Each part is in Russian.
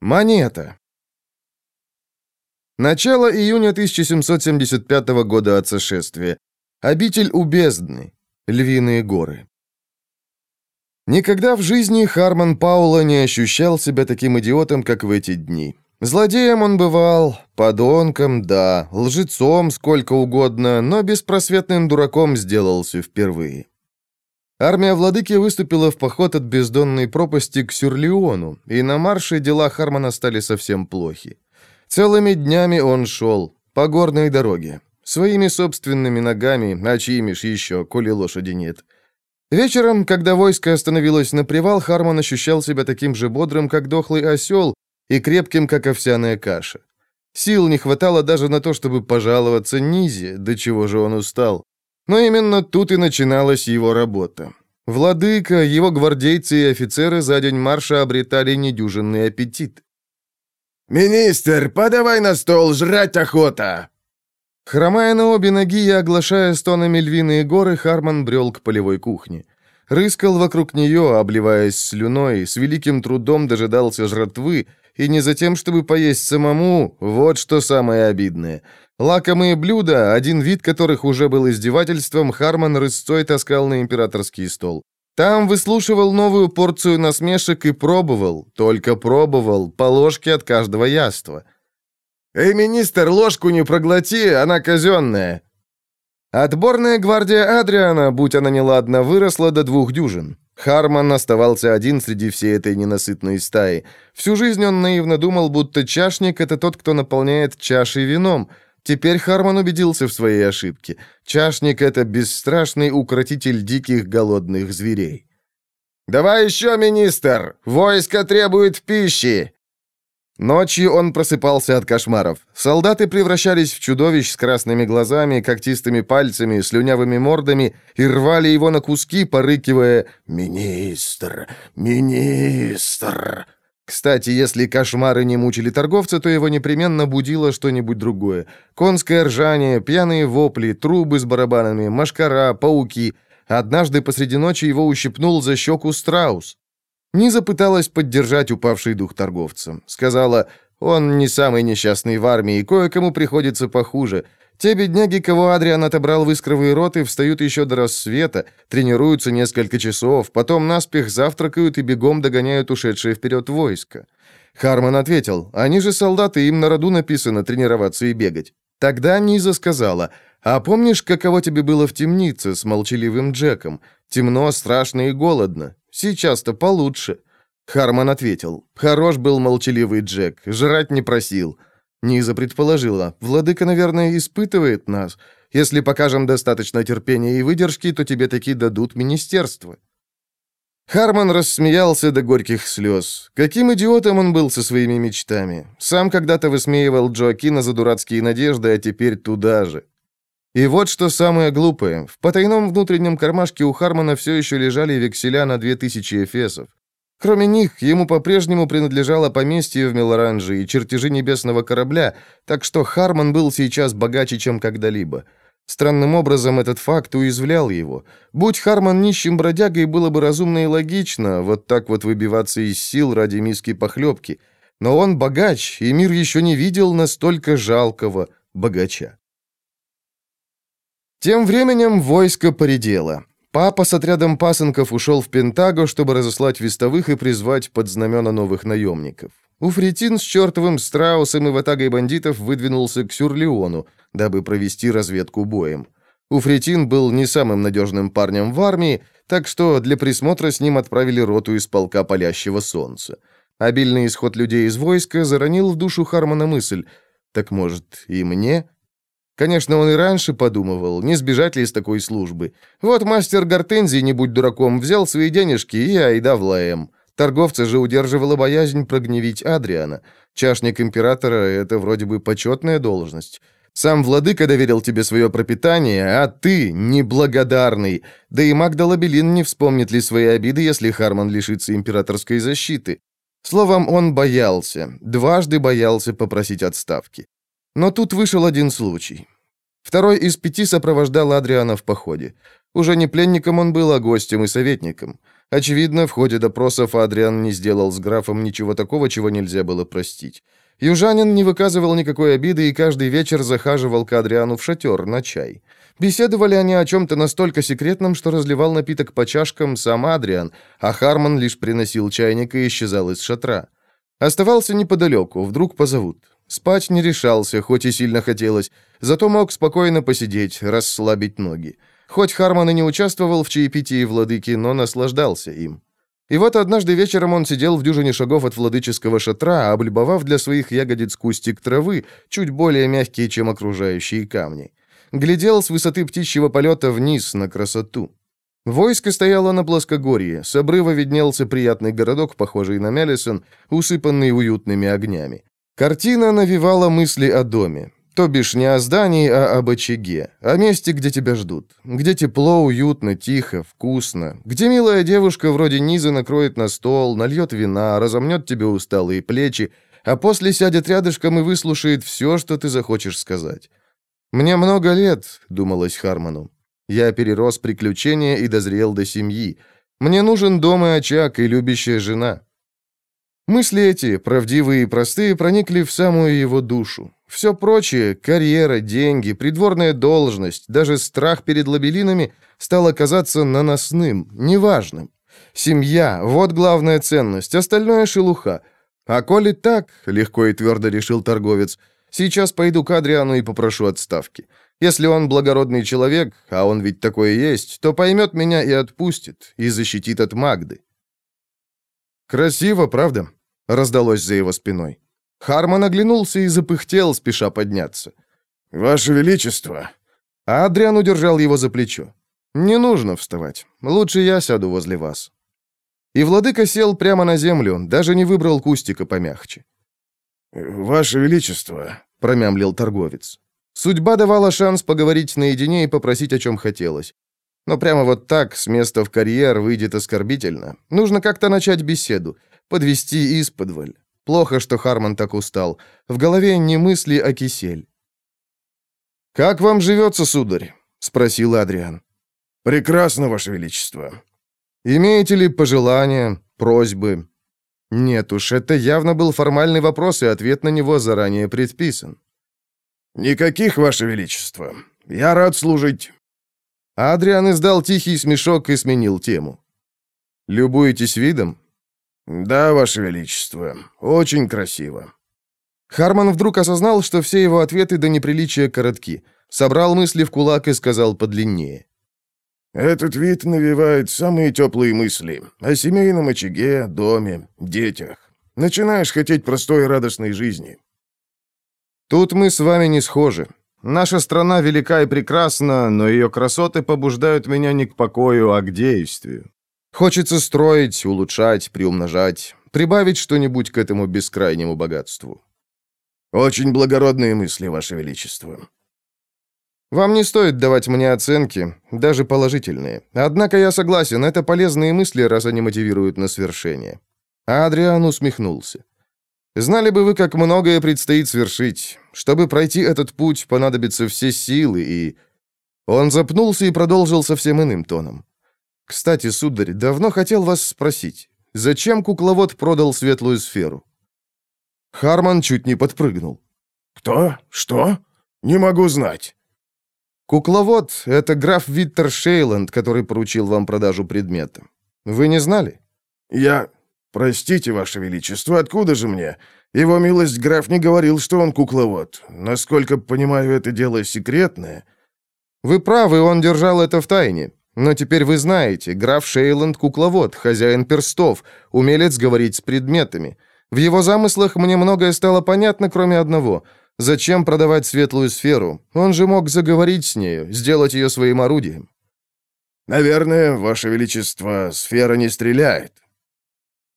Монета. Начало июня 1775 года от сошествия. Обитель у бездны. Львиные горы. Никогда в жизни Харман Паула не ощущал себя таким идиотом, как в эти дни. Злодеем он бывал, подонком, да, лжецом сколько угодно, но беспросветным дураком сделался впервые. Армия владыки выступила в поход от бездонной пропасти к Сюрлеону, и на марше дела Хармона стали совсем плохи. Целыми днями он шел, по горной дороге, своими собственными ногами, а чьими ж еще, коли лошади нет. Вечером, когда войско остановилось на привал, Хармон ощущал себя таким же бодрым, как дохлый осел, и крепким, как овсяная каша. Сил не хватало даже на то, чтобы пожаловаться Низе, до чего же он устал. Но именно тут и начиналась его работа. Владыка, его гвардейцы и офицеры за день марша обретали недюжинный аппетит. «Министр, подавай на стол, жрать охота!» Хромая на обе ноги и оглашая стонами львиные горы, Харман брел к полевой кухне. Рыскал вокруг нее, обливаясь слюной, с великим трудом дожидался жратвы, и не за тем, чтобы поесть самому, вот что самое обидное. Лакомые блюда, один вид которых уже был издевательством, Харман рысцой таскал на императорский стол. Там выслушивал новую порцию насмешек и пробовал, только пробовал, по ложке от каждого яства. «Эй, министр, ложку не проглоти, она казенная!» Отборная гвардия Адриана, будь она неладна, выросла до двух дюжин. Харман оставался один среди всей этой ненасытной стаи. Всю жизнь он наивно думал, будто чашник — это тот, кто наполняет чашей вином — Теперь Харман убедился в своей ошибке. Чашник — это бесстрашный укротитель диких голодных зверей. «Давай еще, министр! Войско требует пищи!» Ночью он просыпался от кошмаров. Солдаты превращались в чудовищ с красными глазами, когтистыми пальцами, слюнявыми мордами и рвали его на куски, порыкивая «Министр! Министр!» Кстати, если кошмары не мучили торговца, то его непременно будило что-нибудь другое. Конское ржание, пьяные вопли, трубы с барабанами, машкара, пауки. Однажды посреди ночи его ущипнул за щеку страус. Низа пыталась поддержать упавший дух торговца. Сказала, он не самый несчастный в армии, кое-кому приходится похуже. Те бедняги, кого Адриан отобрал в искровые роты, встают еще до рассвета, тренируются несколько часов, потом наспех завтракают и бегом догоняют ушедшее вперед войско. Харман ответил, они же солдаты, им на роду написано тренироваться и бегать. Тогда Низа сказала, а помнишь, каково тебе было в темнице с молчаливым Джеком? Темно, страшно и голодно. Сейчас-то получше. Харман ответил, хорош был молчаливый Джек, жрать не просил. Низа предположила, владыка, наверное, испытывает нас. Если покажем достаточно терпения и выдержки, то тебе таки дадут министерство». Харман рассмеялся до горьких слез. Каким идиотом он был со своими мечтами. Сам когда-то высмеивал Джоакина за дурацкие надежды, а теперь туда же. И вот что самое глупое. В потайном внутреннем кармашке у Хармана все еще лежали векселя на 2000 эфесов. Кроме них, ему по-прежнему принадлежало поместье в Мелоранже и чертежи небесного корабля, так что Харман был сейчас богаче, чем когда-либо. Странным образом этот факт уязвлял его. Будь Харман нищим бродягой, было бы разумно и логично вот так вот выбиваться из сил ради миски похлебки. Но он богач, и мир еще не видел настолько жалкого богача. Тем временем войско поредело. Папа с отрядом пасынков ушел в Пентаго, чтобы разослать вестовых и призвать под знамена новых наемников. Уфретин с чертовым страусом и ватагой бандитов выдвинулся к Сюрлеону, дабы провести разведку боем. Уфретин был не самым надежным парнем в армии, так что для присмотра с ним отправили роту из полка палящего солнца. Обильный исход людей из войска заронил в душу Хармона мысль, так может и мне Конечно, он и раньше подумывал, не сбежать ли из такой службы. Вот мастер Гортензий, не будь дураком, взял свои денежки и айда в ЛАЭМ. Торговца же удерживала боязнь прогневить Адриана. Чашник императора — это вроде бы почетная должность. Сам владыка доверил тебе свое пропитание, а ты неблагодарный. Да и Магда Лабелин не вспомнит ли свои обиды, если Харман лишится императорской защиты. Словом, он боялся, дважды боялся попросить отставки. Но тут вышел один случай. Второй из пяти сопровождал Адриана в походе. Уже не пленником он был, а гостем и советником. Очевидно, в ходе допросов Адриан не сделал с графом ничего такого, чего нельзя было простить. Южанин не выказывал никакой обиды и каждый вечер захаживал к Адриану в шатер на чай. Беседовали они о чем-то настолько секретном, что разливал напиток по чашкам сам Адриан, а Харман лишь приносил чайник и исчезал из шатра. Оставался неподалеку, вдруг позовут. Спать не решался, хоть и сильно хотелось, зато мог спокойно посидеть, расслабить ноги. Хоть Харман и не участвовал в чаепитии владыки, но наслаждался им. И вот однажды вечером он сидел в дюжине шагов от владыческого шатра, облюбовав для своих ягодиц кустик травы, чуть более мягкие, чем окружающие камни. Глядел с высоты птичьего полета вниз на красоту. Войско стояло на плоскогорье, с обрыва виднелся приятный городок, похожий на Мелисон, усыпанный уютными огнями. Картина навевала мысли о доме. То бишь не о здании, а об очаге, о месте, где тебя ждут, где тепло, уютно, тихо, вкусно, где милая девушка вроде Низы накроет на стол, нальет вина, разомнет тебе усталые плечи, а после сядет рядышком и выслушает все, что ты захочешь сказать. «Мне много лет», — думалось Хармону. «Я перерос приключения и дозрел до семьи. Мне нужен дом и очаг, и любящая жена». Мысли эти, правдивые и простые, проникли в самую его душу. Все прочее, карьера, деньги, придворная должность, даже страх перед лабелинами стало казаться наносным, неважным. Семья — вот главная ценность, остальное — шелуха. А коли так, — легко и твердо решил торговец, — сейчас пойду к Адриану и попрошу отставки. Если он благородный человек, а он ведь такой есть, то поймет меня и отпустит, и защитит от Магды. «Красиво, правда?» — раздалось за его спиной. Харман оглянулся и запыхтел, спеша подняться. «Ваше Величество!» А Адриан удержал его за плечо. «Не нужно вставать. Лучше я сяду возле вас». И владыка сел прямо на землю, даже не выбрал кустика помягче. «Ваше Величество!» — промямлил торговец. Судьба давала шанс поговорить наедине и попросить, о чем хотелось. Но прямо вот так, с места в карьер, выйдет оскорбительно. Нужно как-то начать беседу, подвести исподволь. Плохо, что Харман так устал. В голове не мысли, а кисель. «Как вам живется, сударь?» — спросил Адриан. «Прекрасно, Ваше Величество». «Имеете ли пожелания, просьбы?» «Нет уж, это явно был формальный вопрос, и ответ на него заранее предписан». «Никаких, Ваше Величество. Я рад служить». Адриан издал тихий смешок и сменил тему. «Любуетесь видом?» «Да, Ваше Величество, очень красиво». Харман вдруг осознал, что все его ответы до неприличия коротки. Собрал мысли в кулак и сказал подлиннее. «Этот вид навевает самые теплые мысли о семейном очаге, доме, детях. Начинаешь хотеть простой и радостной жизни». «Тут мы с вами не схожи. Наша страна велика и прекрасна, но ее красоты побуждают меня не к покою, а к действию. Хочется строить, улучшать, приумножать, прибавить что-нибудь к этому бескрайнему богатству. Очень благородные мысли, Ваше Величество. Вам не стоит давать мне оценки, даже положительные. Однако я согласен, это полезные мысли, раз они мотивируют на свершение. А Адриан усмехнулся. Знали бы вы, как многое предстоит свершить. Чтобы пройти этот путь, понадобятся все силы и... Он запнулся и продолжил совсем иным тоном. Кстати, сударь, давно хотел вас спросить, зачем кукловод продал светлую сферу? Харман чуть не подпрыгнул. Кто? Что? Не могу знать. Кукловод — это граф Виттер Шейланд, который поручил вам продажу предмета. Вы не знали? Я... Простите, Ваше Величество, откуда же мне? Его милость граф не говорил, что он кукловод. Насколько понимаю, это дело секретное. Вы правы, он держал это в тайне. Но теперь вы знаете, граф Шейланд — кукловод, хозяин перстов, умелец говорить с предметами. В его замыслах мне многое стало понятно, кроме одного. Зачем продавать светлую сферу? Он же мог заговорить с нею, сделать ее своим орудием. «Наверное, Ваше Величество, сфера не стреляет».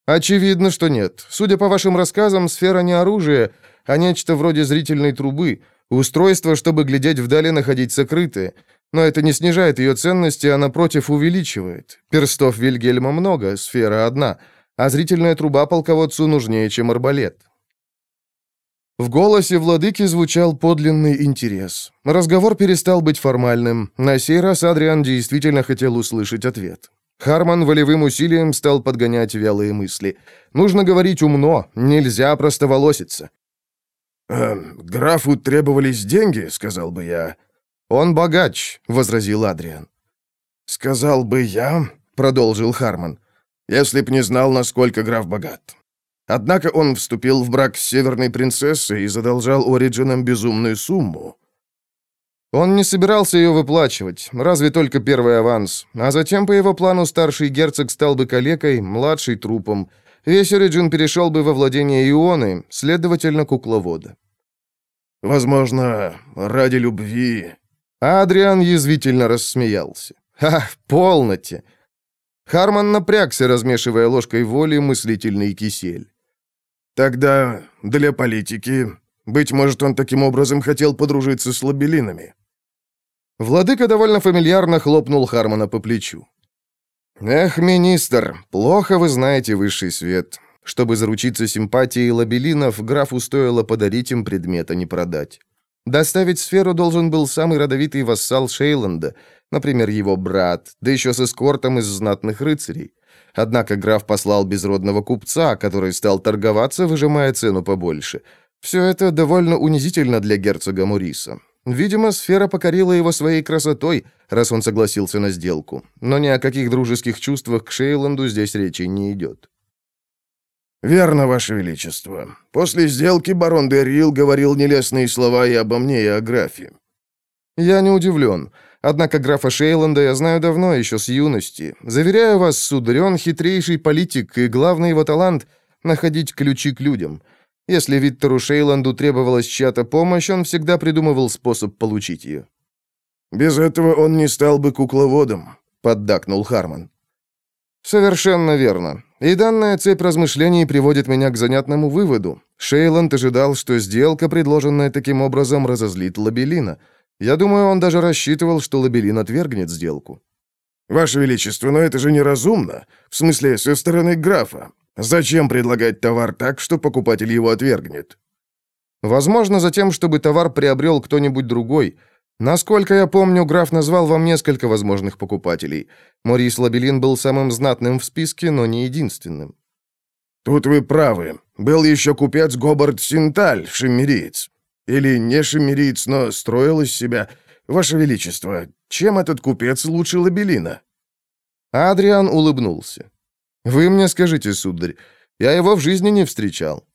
«Очевидно, что нет. Судя по вашим рассказам, сфера не оружие, а нечто вроде зрительной трубы, устройство, чтобы глядеть вдали, находить сокрытое. Но это не снижает ее ценности, а напротив увеличивает. Перстов Вильгельма много, сфера одна, а зрительная труба полководцу нужнее, чем арбалет. В голосе владыки звучал подлинный интерес. Разговор перестал быть формальным. На сей раз Адриан действительно хотел услышать ответ. Харман волевым усилием стал подгонять вялые мысли. Нужно говорить умно, нельзя просто волоситься. «Э, «Графу требовались деньги», — сказал бы я. «Он богач», — возразил Адриан. «Сказал бы я», — продолжил Харман, «если б не знал, насколько граф богат. Однако он вступил в брак с северной принцессой и задолжал Ориджинам безумную сумму. Он не собирался ее выплачивать, разве только первый аванс. А затем, по его плану, старший герцог стал бы калекой, младший — трупом. Весь Ориджин перешел бы во владение Ионы, следовательно, кукловода. «Возможно, ради любви...» Адриан язвительно рассмеялся. «Ха, полноте!» Харман напрягся, размешивая ложкой воли мыслительный кисель. «Тогда для политики... Быть может, он таким образом хотел подружиться с лабелинами?» Владыка довольно фамильярно хлопнул Хармона по плечу. «Эх, министр, плохо вы знаете высший свет. Чтобы заручиться симпатией лабелинов, графу стоило подарить им предмет, а не продать. Доставить сферу должен был самый родовитый вассал Шейланда, например, его брат, да еще с эскортом из знатных рыцарей. Однако граф послал безродного купца, который стал торговаться, выжимая цену побольше. Все это довольно унизительно для герцога Муриса. Видимо, сфера покорила его своей красотой, раз он согласился на сделку. Но ни о каких дружеских чувствах к Шейланду здесь речи не идет. «Верно, Ваше Величество. После сделки барон де Рил говорил нелестные слова и обо мне, и о графе». «Я не удивлен. Однако графа Шейланда я знаю давно, еще с юности. Заверяю вас, сударь, он хитрейший политик, и главный его талант — находить ключи к людям. Если Виттеру Шейланду требовалась чья-то помощь, он всегда придумывал способ получить ее. «Без этого он не стал бы кукловодом», — поддакнул Харман. «Совершенно верно. И данная цепь размышлений приводит меня к занятному выводу. Шейланд ожидал, что сделка, предложенная таким образом, разозлит Лабелина. Я думаю, он даже рассчитывал, что Лабелин отвергнет сделку». «Ваше Величество, но это же неразумно. В смысле, со стороны графа. Зачем предлагать товар так, что покупатель его отвергнет? Возможно, затем, чтобы товар приобрел кто-нибудь другой. Насколько я помню, граф назвал вам несколько возможных покупателей. Морис Лабелин был самым знатным в списке, но не единственным. Тут вы правы. Был еще купец Гобард Синталь, шиммериец. Или не шиммериец, но строил из себя. Ваше Величество, чем этот купец лучше Лабелина? Адриан улыбнулся. Вы мне скажите, сударь, я его в жизни не встречал.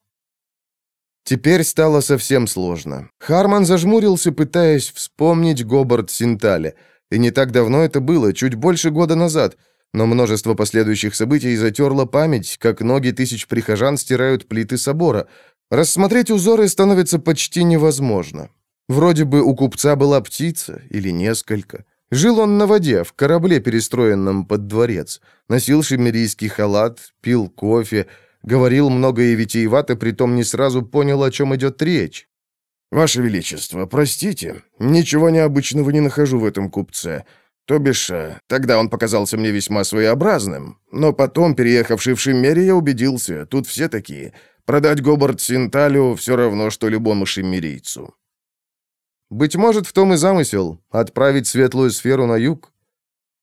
Теперь стало совсем сложно. Харман зажмурился, пытаясь вспомнить Гобард Синталя. И не так давно это было, чуть больше года назад. Но множество последующих событий затерло память, как ноги тысяч прихожан стирают плиты собора. Рассмотреть узоры становится почти невозможно. Вроде бы у купца была птица или несколько. Жил он на воде, в корабле, перестроенном под дворец. Носил шемерийский халат, пил кофе, говорил много и витиевато, притом не сразу понял, о чем идет речь. «Ваше Величество, простите, ничего необычного не нахожу в этом купце. То бишь, э, тогда он показался мне весьма своеобразным. Но потом, переехавший в Шиммере, я убедился, тут все такие. Продать Гобард Синталю все равно, что любому шиммерийцу». Быть может, в том и замысел — отправить светлую сферу на юг.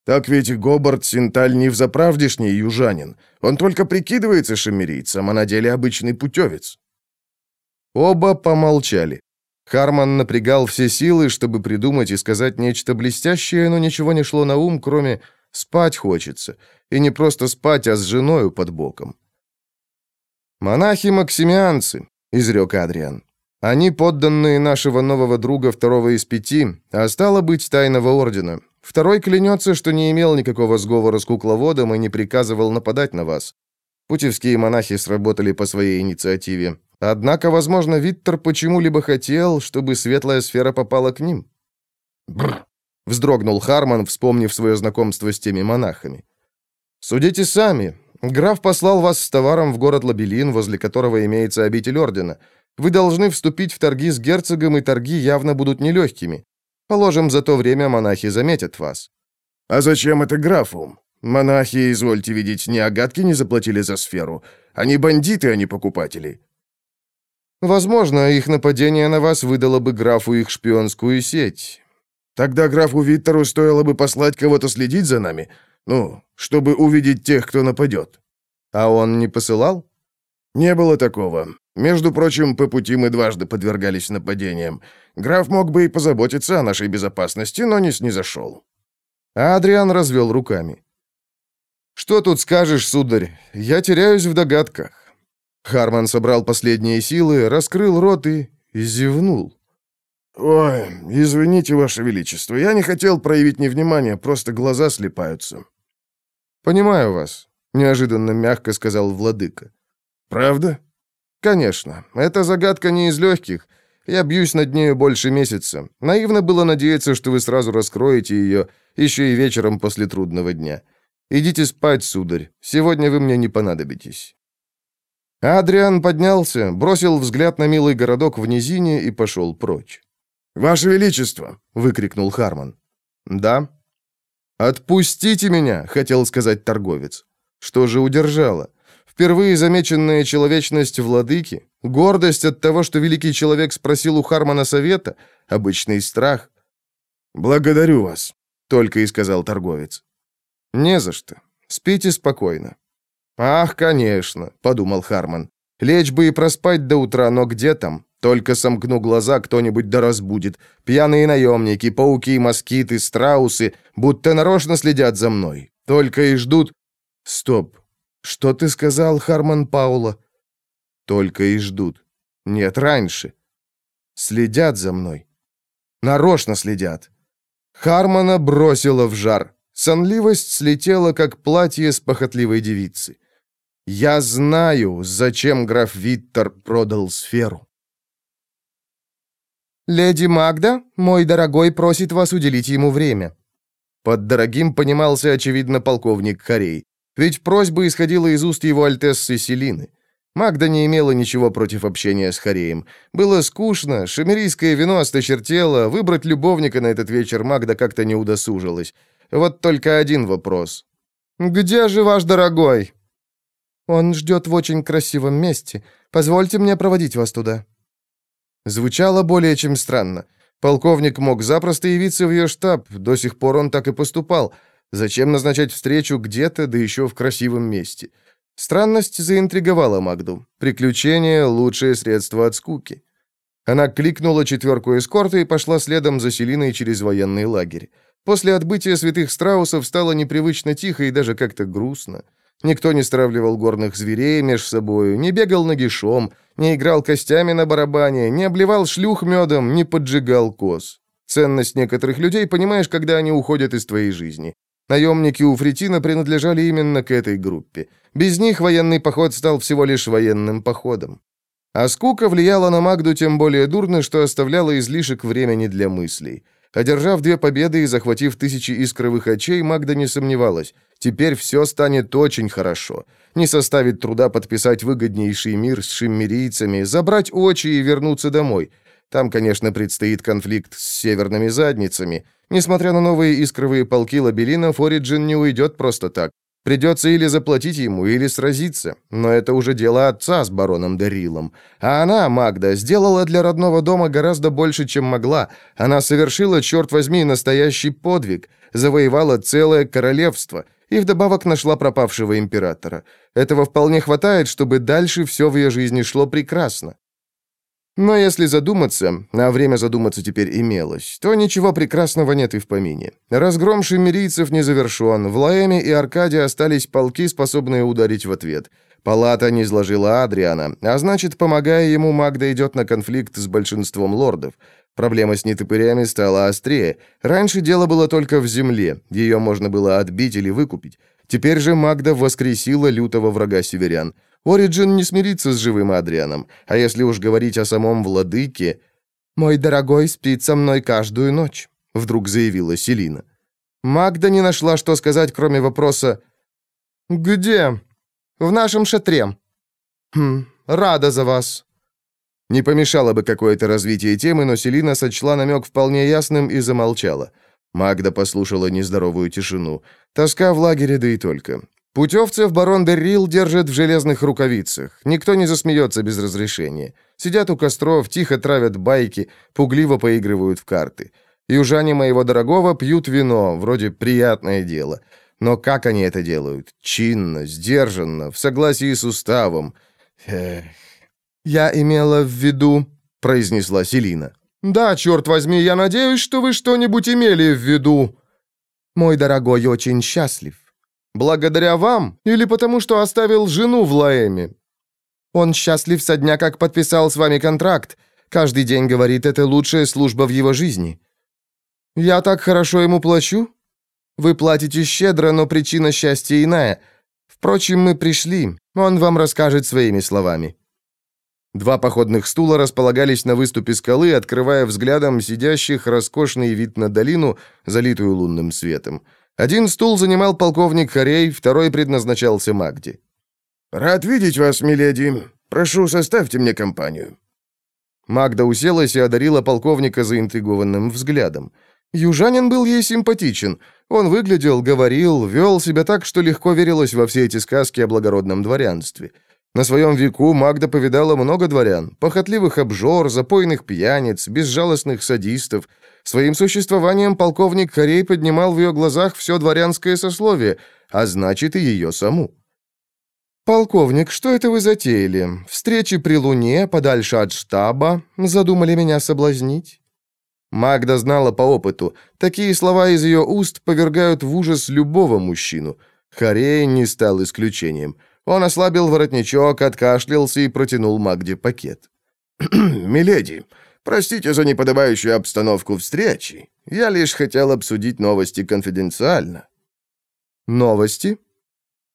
Так ведь Гобард Синталь не взаправдешний южанин. Он только прикидывается шамерийцем, а на деле обычный путевец. Оба помолчали. Харман напрягал все силы, чтобы придумать и сказать нечто блестящее, но ничего не шло на ум, кроме «спать хочется». И не просто спать, а с женою под боком. «Монахи-максимианцы», — изрек Адриан. Они подданные нашего нового друга второго из пяти, а стало быть, тайного ордена. Второй клянется, что не имел никакого сговора с кукловодом и не приказывал нападать на вас. Путевские монахи сработали по своей инициативе. Однако, возможно, Виттер почему-либо хотел, чтобы светлая сфера попала к ним. Бррр. Вздрогнул Харман, вспомнив свое знакомство с теми монахами. «Судите сами. Граф послал вас с товаром в город Лабелин, возле которого имеется обитель ордена. Вы должны вступить в торги с герцогом, и торги явно будут нелегкими. Положим, за то время монахи заметят вас». «А зачем это графу? Монахи, извольте видеть, ни агатки не заплатили за сферу. Они бандиты, а не покупатели». «Возможно, их нападение на вас выдало бы графу их шпионскую сеть». «Тогда графу Виттеру стоило бы послать кого-то следить за нами. Ну, чтобы увидеть тех, кто нападет». «А он не посылал?» «Не было такого. Между прочим, по пути мы дважды подвергались нападениям. Граф мог бы и позаботиться о нашей безопасности, но не снизошел». А Адриан развел руками. «Что тут скажешь, сударь? Я теряюсь в догадках». Харман собрал последние силы, раскрыл рот и... зевнул. «Ой, извините, Ваше Величество, я не хотел проявить невнимание, просто глаза слепаются». «Понимаю вас», — неожиданно мягко сказал владыка. «Правда?» «Конечно. Эта загадка не из легких. Я бьюсь над нею больше месяца. Наивно было надеяться, что вы сразу раскроете ее, еще и вечером после трудного дня. Идите спать, сударь. Сегодня вы мне не понадобитесь». Адриан поднялся, бросил взгляд на милый городок в низине и пошел прочь. «Ваше Величество!» — выкрикнул Харман. «Да?» «Отпустите меня!» — хотел сказать торговец. Что же удержало? Впервые замеченная человечность владыки, гордость от того, что великий человек спросил у Хармана совета, обычный страх. «Благодарю вас», — только и сказал торговец. «Не за что. Спите спокойно». «Ах, конечно», — подумал Харман. «Лечь бы и проспать до утра, но где там? Только сомкну глаза, кто-нибудь да разбудит. Пьяные наемники, пауки, москиты, страусы, будто нарочно следят за мной. Только и ждут... Стоп. Что ты сказал, Харман Паула? Только и ждут. Нет, раньше. Следят за мной. Нарочно следят. Хармана бросила в жар. Сонливость слетела, как платье с похотливой девицы. Я знаю, зачем граф Виттер продал сферу. «Леди Магда, мой дорогой просит вас уделить ему время». Под дорогим понимался, очевидно, полковник Харей. Ведь просьба исходила из уст его альтессы Селины. Магда не имела ничего против общения с Хареем. Было скучно, шамерийское вино осточертело, выбрать любовника на этот вечер Магда как-то не удосужилась. Вот только один вопрос. «Где же ваш дорогой?» «Он ждет в очень красивом месте. Позвольте мне проводить вас туда». Звучало более чем странно. Полковник мог запросто явиться в ее штаб, до сих пор он так и поступал. Зачем назначать встречу где-то, да еще в красивом месте? Странность заинтриговала Магду. Приключение — лучшее средство от скуки. Она кликнула четверку эскорта и пошла следом за Селиной через военный лагерь. После отбытия святых страусов стало непривычно тихо и даже как-то грустно. Никто не стравливал горных зверей меж собою, не бегал нагишом, не играл костями на барабане, не обливал шлюх медом, не поджигал коз. Ценность некоторых людей понимаешь, когда они уходят из твоей жизни. Наемники у Фритина принадлежали именно к этой группе. Без них военный поход стал всего лишь военным походом. А скука влияла на Магду тем более дурно, что оставляла излишек времени для мыслей. Одержав две победы и захватив тысячи искровых очей, Магда не сомневалась. Теперь все станет очень хорошо. Не составит труда подписать выгоднейший мир с шиммерийцами, забрать очи и вернуться домой. Там, конечно, предстоит конфликт с северными задницами. Несмотря на новые искровые полки лабелинов, Ориджин не уйдет просто так. Придется или заплатить ему, или сразиться. Но это уже дело отца с бароном Дарилом. А она, Магда, сделала для родного дома гораздо больше, чем могла. Она совершила, черт возьми, настоящий подвиг. Завоевала целое королевство. И вдобавок нашла пропавшего императора. Этого вполне хватает, чтобы дальше все в ее жизни шло прекрасно. Но если задуматься, а время задуматься теперь имелось, то ничего прекрасного нет и в помине. Разгром шиммерийцев не завершен, в Лаэме и Аркаде остались полки, способные ударить в ответ. Палата не изложила Адриана, а значит, помогая ему, Магда идет на конфликт с большинством лордов. Проблема с нетопырями стала острее. Раньше дело было только в земле, ее можно было отбить или выкупить. Теперь же Магда воскресила лютого врага северян. Ориджин не смирится с живым Адрианом, а если уж говорить о самом владыке... «Мой дорогой спит со мной каждую ночь», — вдруг заявила Селина. Магда не нашла, что сказать, кроме вопроса «Где?» «В нашем шатре». «Хм, рада за вас». Не помешало бы какое-то развитие темы, но Селина сочла намек вполне ясным и замолчала. Магда послушала нездоровую тишину. Тоска в лагере, да и только. Путевцев барон Деррил держит в железных рукавицах. Никто не засмеется без разрешения. Сидят у костров, тихо травят байки, пугливо поигрывают в карты. Южане моего дорогого пьют вино, вроде приятное дело. Но как они это делают? Чинно, сдержанно, в согласии с уставом. Эх. «Я имела в виду», — произнесла Селина. «Да, черт возьми, я надеюсь, что вы что-нибудь имели в виду». «Мой дорогой очень счастлив». «Благодаря вам или потому, что оставил жену в Лаэме?» «Он счастлив со дня, как подписал с вами контракт. Каждый день говорит, это лучшая служба в его жизни». «Я так хорошо ему плачу?» «Вы платите щедро, но причина счастья иная. Впрочем, мы пришли. Он вам расскажет своими словами». Два походных стула располагались на выступе скалы, открывая взглядом сидящих роскошный вид на долину, залитую лунным светом. Один стул занимал полковник Харей, второй предназначался Магде. «Рад видеть вас, миледи. Прошу, составьте мне компанию». Магда уселась и одарила полковника заинтригованным взглядом. Южанин был ей симпатичен. Он выглядел, говорил, вел себя так, что легко верилось во все эти сказки о благородном дворянстве. На своем веку Магда повидала много дворян, похотливых обжор, запойных пьяниц, безжалостных садистов. Своим существованием полковник Корей поднимал в ее глазах все дворянское сословие, а значит и ее саму. «Полковник, что это вы затеяли? Встречи при Луне, подальше от штаба? Задумали меня соблазнить?» Магда знала по опыту. Такие слова из ее уст повергают в ужас любого мужчину. Харей не стал исключением. Он ослабил воротничок, откашлялся и протянул Магде пакет. «Миледи, простите за неподобающую обстановку встречи. Я лишь хотел обсудить новости конфиденциально». «Новости?»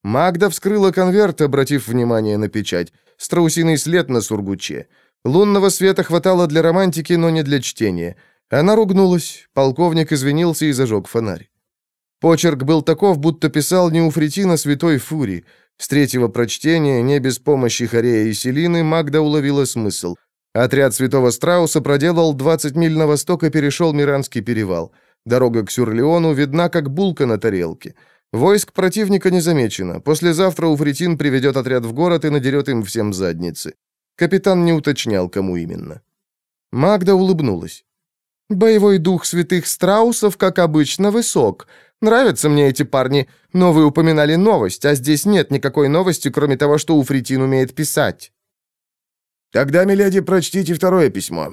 Магда вскрыла конверт, обратив внимание на печать. Страусиный след на сургуче. Лунного света хватало для романтики, но не для чтения. Она ругнулась. Полковник извинился и зажег фонарь. Почерк был таков, будто писал не Уфритина святой Фури. С третьего прочтения, не без помощи Хорея и Селины, Магда уловила смысл. Отряд Святого Страуса проделал 20 миль на восток и перешел Миранский перевал. Дорога к Сюрлеону видна, как булка на тарелке. Войск противника не замечено. Послезавтра Уфритин приведет отряд в город и надерет им всем задницы. Капитан не уточнял, кому именно. Магда улыбнулась. «Боевой дух святых страусов, как обычно, высок. Нравятся мне эти парни, но вы упоминали новость, а здесь нет никакой новости, кроме того, что Уфритин умеет писать». «Тогда, миледи, прочтите второе письмо».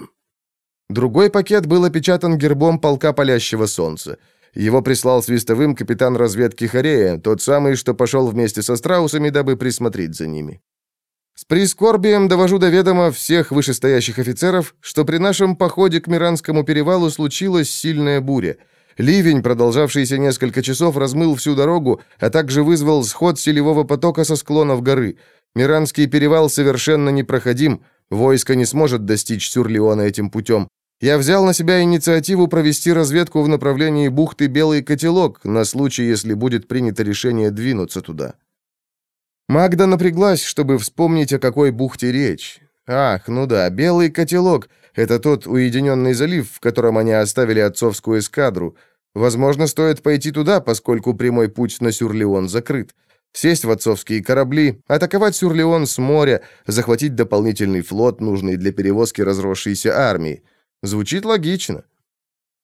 Другой пакет был опечатан гербом полка палящего солнца. Его прислал свистовым капитан разведки Хорея, тот самый, что пошел вместе со страусами, дабы присмотреть за ними. С прискорбием довожу до ведома всех вышестоящих офицеров, что при нашем походе к Миранскому перевалу случилась сильная буря — Ливень, продолжавшийся несколько часов, размыл всю дорогу, а также вызвал сход селевого потока со склонов горы. Миранский перевал совершенно непроходим, войско не сможет достичь Сюрлеона этим путем. Я взял на себя инициативу провести разведку в направлении бухты Белый Котелок, на случай, если будет принято решение двинуться туда. Магда напряглась, чтобы вспомнить, о какой бухте речь. Ах, ну да, Белый Котелок — это тот уединенный залив, в котором они оставили отцовскую эскадру. Возможно, стоит пойти туда, поскольку прямой путь на Сюрлеон закрыт. Сесть в отцовские корабли, атаковать Сюрлеон с моря, захватить дополнительный флот, нужный для перевозки разросшейся армии. Звучит логично.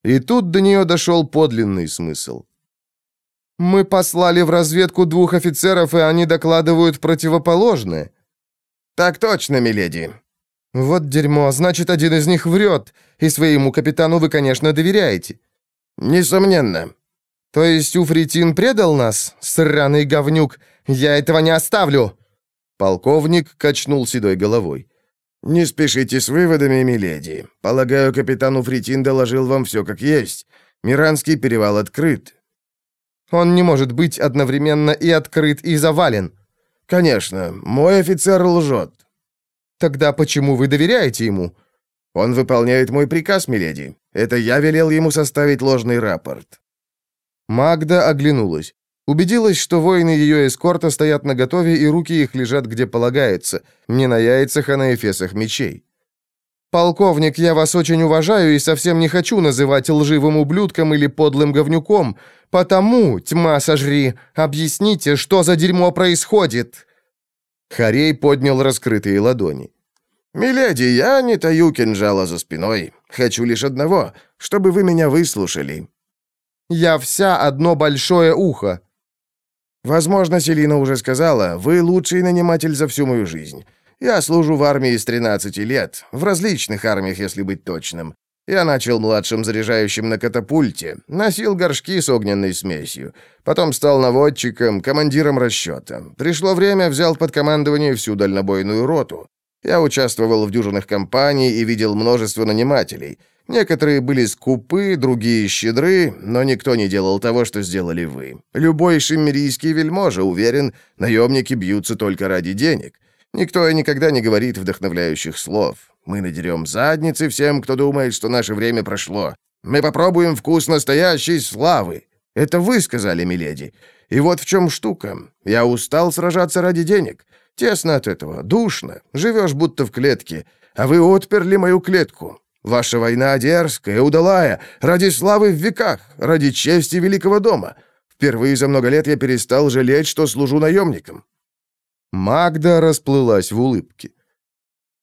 И тут до нее дошел подлинный смысл. «Мы послали в разведку двух офицеров, и они докладывают противоположное». «Так точно, миледи», «Вот дерьмо, значит, один из них врет, и своему капитану вы, конечно, доверяете». «Несомненно». «То есть Уфритин предал нас, сраный говнюк? Я этого не оставлю!» Полковник качнул седой головой. «Не спешите с выводами, миледи. Полагаю, капитан Уфритин доложил вам все как есть. Миранский перевал открыт». «Он не может быть одновременно и открыт, и завален». «Конечно, мой офицер лжет. Тогда почему вы доверяете ему? Он выполняет мой приказ, миледи. Это я велел ему составить ложный рапорт. Магда оглянулась. Убедилась, что воины ее эскорта стоят наготове, и руки их лежат где полагается, не на яйцах, а на эфесах мечей. «Полковник, я вас очень уважаю и совсем не хочу называть лживым ублюдком или подлым говнюком. Потому, тьма сожри, объясните, что за дерьмо происходит?» Харей поднял раскрытые ладони. «Миледи, я не таю кинжала за спиной. Хочу лишь одного, чтобы вы меня выслушали». «Я вся одно большое ухо». Возможно, Селина уже сказала, вы лучший наниматель за всю мою жизнь. Я служу в армии с 13 лет, в различных армиях, если быть точным. Я начал младшим заряжающим на катапульте, носил горшки с огненной смесью. Потом стал наводчиком, командиром расчета. Пришло время, взял под командование всю дальнобойную роту. Я участвовал в дюжинах кампаний и видел множество нанимателей. Некоторые были скупы, другие щедры, но никто не делал того, что сделали вы. Любой шиммерийский вельможа уверен, наемники бьются только ради денег. Никто и никогда не говорит вдохновляющих слов. Мы надерем задницы всем, кто думает, что наше время прошло. Мы попробуем вкус настоящей славы. Это вы сказали, миледи. И вот в чем штука. Я устал сражаться ради денег. Тесно от этого, душно. Живешь будто в клетке. А вы отперли мою клетку. Ваша война дерзкая, удалая, ради славы в веках, ради чести великого дома. Впервые за много лет я перестал жалеть, что служу наемником». Магда расплылась в улыбке.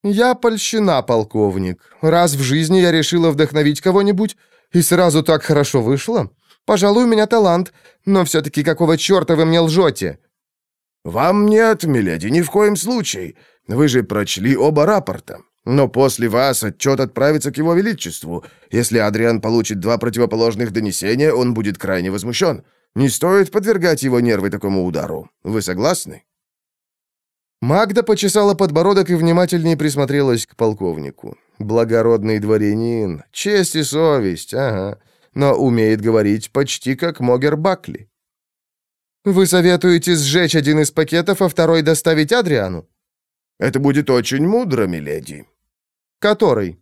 «Я польщена, полковник. Раз в жизни я решила вдохновить кого-нибудь, и сразу так хорошо вышло. Пожалуй, у меня талант, но все-таки какого черта вы мне лжете?» «Вам нет, миледи, ни в коем случае. Вы же прочли оба рапорта. Но после вас отчет отправится к его величеству. Если Адриан получит два противоположных донесения, он будет крайне возмущен. Не стоит подвергать его нервы такому удару. Вы согласны?» Магда почесала подбородок и внимательнее присмотрелась к полковнику. Благородный дворянин, честь и совесть, ага, но умеет говорить почти как Могер Бакли. «Вы советуете сжечь один из пакетов, а второй доставить Адриану?» «Это будет очень мудро, миледи». «Который?»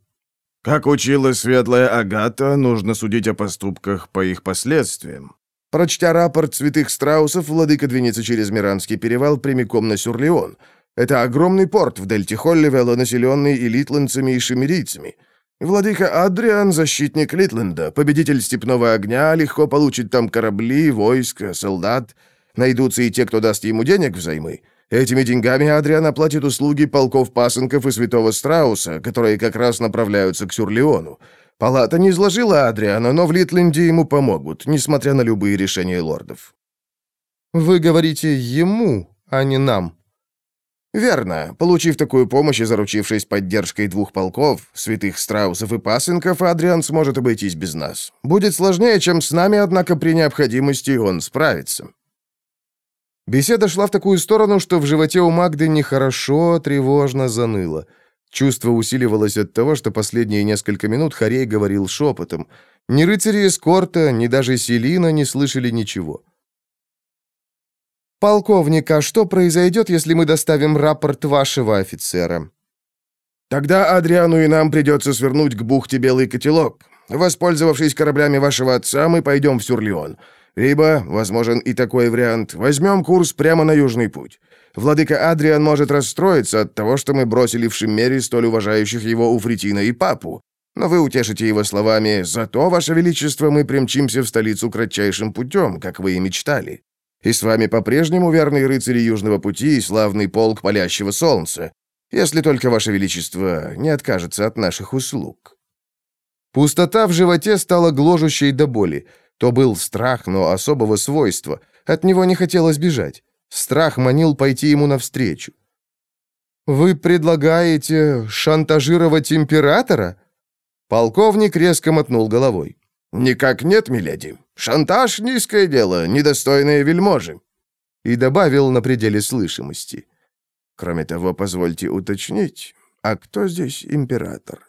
«Как учила светлая Агата, нужно судить о поступках по их последствиям. Прочтя рапорт святых страусов, владыка двинется через Миранский перевал прямиком на Сюрлеон. Это огромный порт в дельте Холливелла, населенный и литландцами, и шемерийцами. Владыка Адриан, защитник Литленда, победитель степного огня, легко получит там корабли, войско, солдат. Найдутся и те, кто даст ему денег взаймы. Этими деньгами Адриан оплатит услуги полков пасынков и святого Страуса, которые как раз направляются к Сюрлеону. Палата не изложила Адриана, но в Литленде ему помогут, несмотря на любые решения лордов. «Вы говорите ему, а не нам». «Верно. Получив такую помощь и заручившись поддержкой двух полков, святых страусов и пасынков, Адриан сможет обойтись без нас. Будет сложнее, чем с нами, однако при необходимости он справится». Беседа шла в такую сторону, что в животе у Магды нехорошо, тревожно заныло. Чувство усиливалось от того, что последние несколько минут Харей говорил шепотом. Ни рыцари эскорта, ни даже Селина не слышали ничего. «Полковник, а что произойдет, если мы доставим рапорт вашего офицера?» «Тогда Адриану и нам придется свернуть к бухте Белый Котелок. Воспользовавшись кораблями вашего отца, мы пойдем в Сюрлеон. Либо, возможен и такой вариант, возьмем курс прямо на Южный путь. Владыка Адриан может расстроиться от того, что мы бросили в Шиммере столь уважающих его Уфритина и Папу. Но вы утешите его словами «Зато, Ваше Величество, мы примчимся в столицу кратчайшим путем, как вы и мечтали. И с вами по-прежнему верные рыцари Южного пути и славный полк палящего солнца, если только Ваше Величество не откажется от наших услуг». Пустота в животе стала гложущей до боли. То был страх, но особого свойства. От него не хотелось бежать. Страх манил пойти ему навстречу. «Вы предлагаете шантажировать императора?» Полковник резко мотнул головой. «Никак нет, миледи. Шантаж — низкое дело, недостойное вельможи». И добавил на пределе слышимости. «Кроме того, позвольте уточнить, а кто здесь император?»